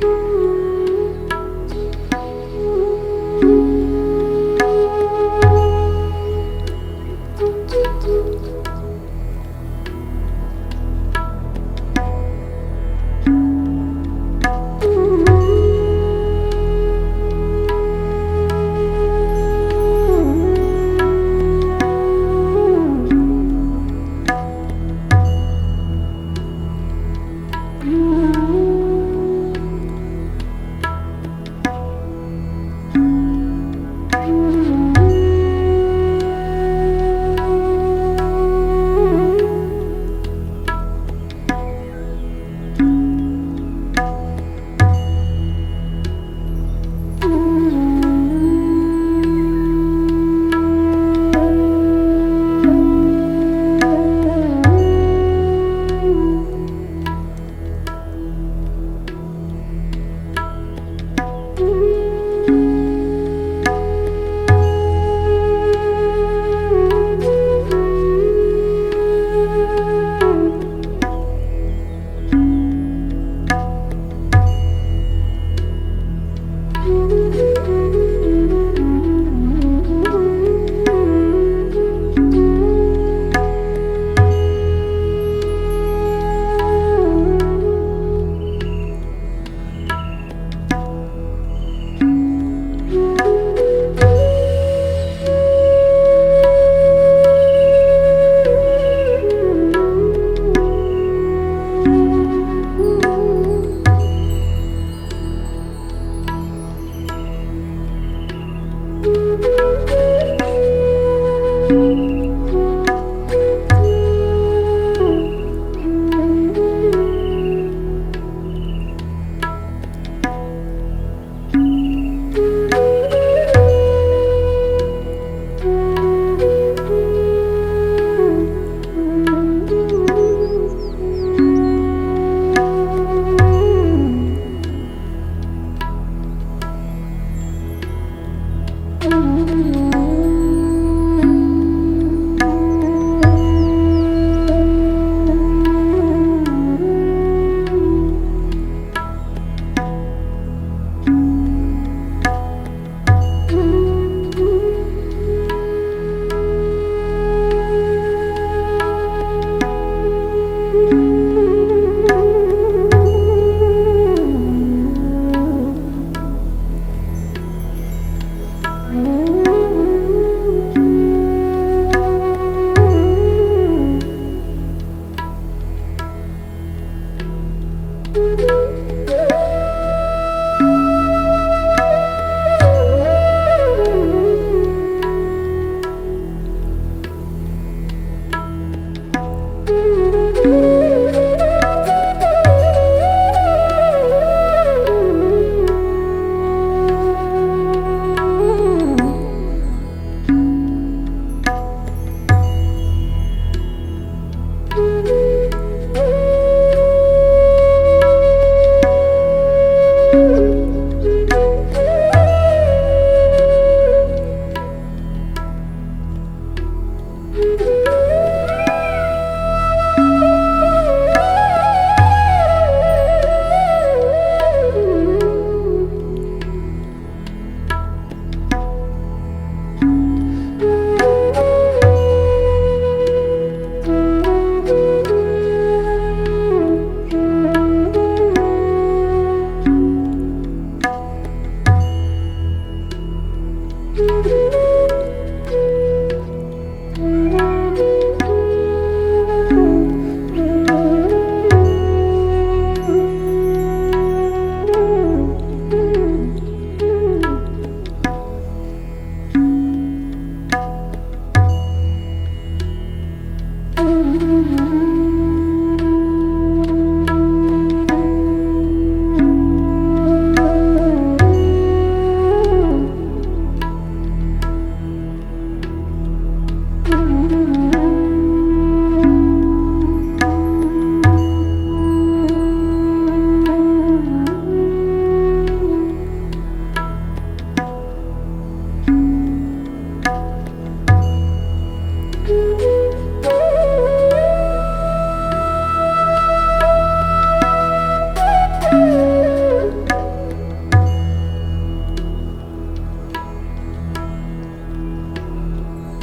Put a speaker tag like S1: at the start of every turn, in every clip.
S1: you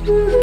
S1: Thank